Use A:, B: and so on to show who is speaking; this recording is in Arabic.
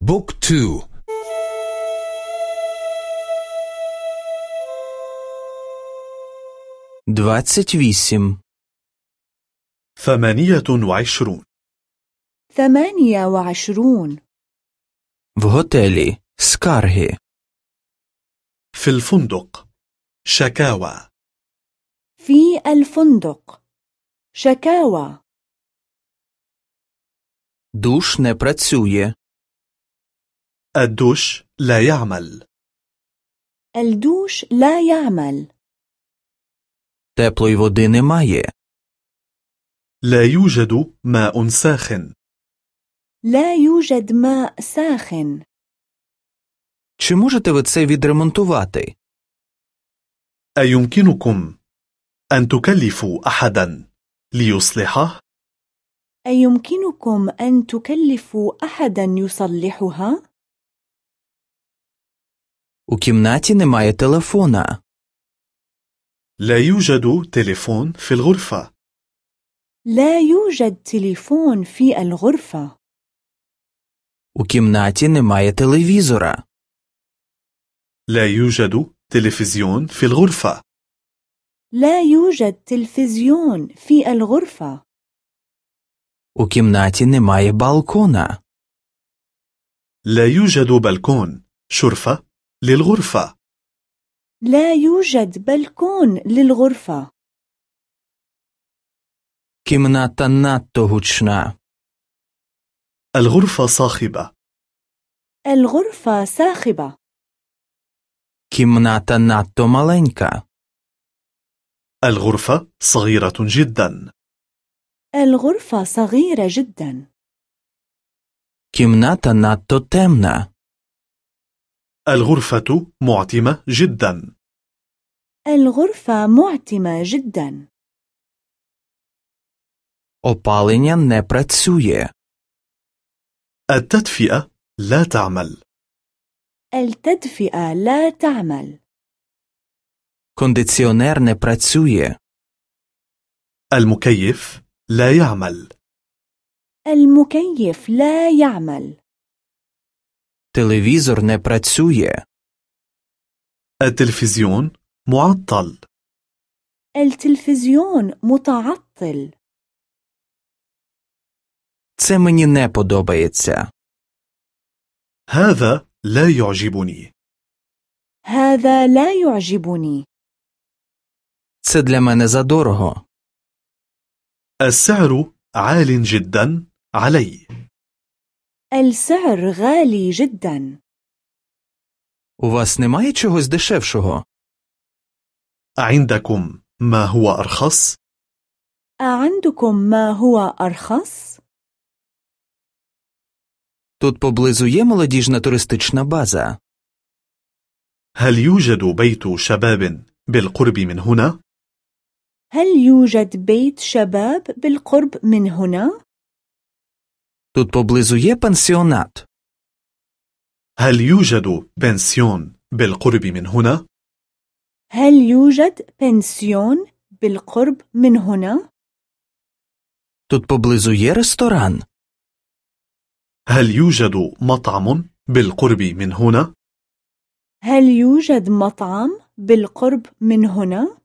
A: بوك تو
B: двадцять вісім,
C: ثمانية وعشرون
D: ثمانية وعشرون
B: в готелі, скарги,
C: في الفندق شكاوى
D: في الفندق شكاوى
B: душ не працює,
C: الدوش لا يعمل
D: الدوش لا يعمل
B: теплої води немає,
C: لا يوجد ماء ساخن
D: لا يوجد ماء ساخن
B: чи можете ви це відремонтувати?
C: أيمكنكم أن تكلفوا أحدا ليصلحه؟
D: أيمكنكم أن تكلفوا أحدا يصلحها؟
B: У кімнаті немає телефона,
C: لا يوجد تليفون في الغرفة
D: لا يوجد تليفون في الغرفة
B: у кімнаті немає телевізора,
C: لا يوجد تلفزيون في الغرفة
D: لا يوجد تلفزيون في الغرفة
B: у кімнаті немає балкона,
C: لا يوجد بلكون شرفة للغرفة
D: لا يوجد بلكون للغرفة
B: кімната надто гучна,
C: الغرفة صاخبة
D: الغرفة صاخبة
B: кімната надто маленька,
C: الغرفة صغيرة جدا
D: الغرفة صغيرة جدا
B: кімната надто темна,
C: الغرفة معتمة جدا
D: الغرفة معتمة جدا
B: опалення не працює,
C: التدفئة لا تعمل
D: التدفئة لا تعمل
B: кондиціонер не працює,
C: المكيف لا يعمل
D: المكيف لا يعمل
B: телевізор не працює,
C: التلفزيون معطل
D: التلفزيون متعطل
B: це мені не подобається.
C: هذا لا يعجبني
D: هذا لا يعجبني
B: Це для мене задорого.
C: السعر عال جدا علي
D: السعر غالي جدا
B: У вас немає чогось дешевшого?
C: عندكم ما هو أرخص؟
D: أعندكم ما هو أرخص؟
B: Тут поблизу є молодіжна туристична база.
C: هل يوجد بيت شباب بالقرب من هنا؟
D: هل يوجد بيت شباب بالقرب من هنا؟
B: Тут поблизу є пансіонат.
C: هل يوجد بنسيون بالقرب من هنا؟
D: هل يوجد بنسيون بالقرب من هنا؟
B: Тут поблизу є ресторан.
C: هل يوجد مطعم بالقرب من هنا؟
D: هل يوجد مطعم بالقرب من هنا؟